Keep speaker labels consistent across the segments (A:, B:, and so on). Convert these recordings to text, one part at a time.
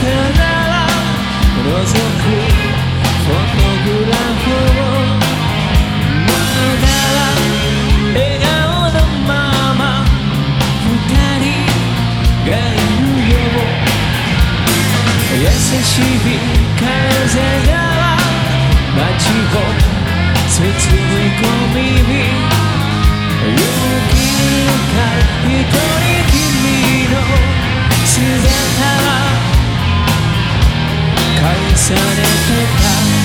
A: けなら覗フォトグラフをなら笑顔のまま二人がいるよ優しい風が街をされてた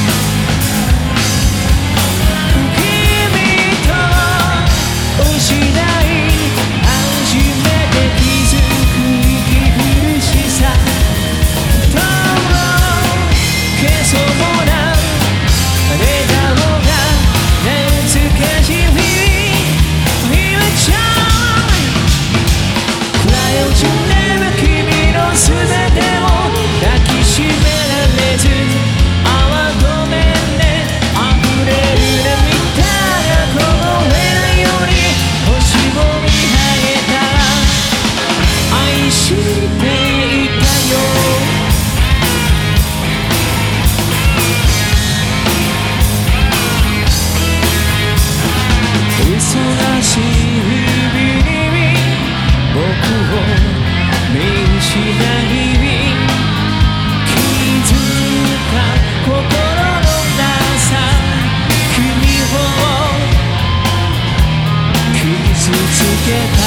A: get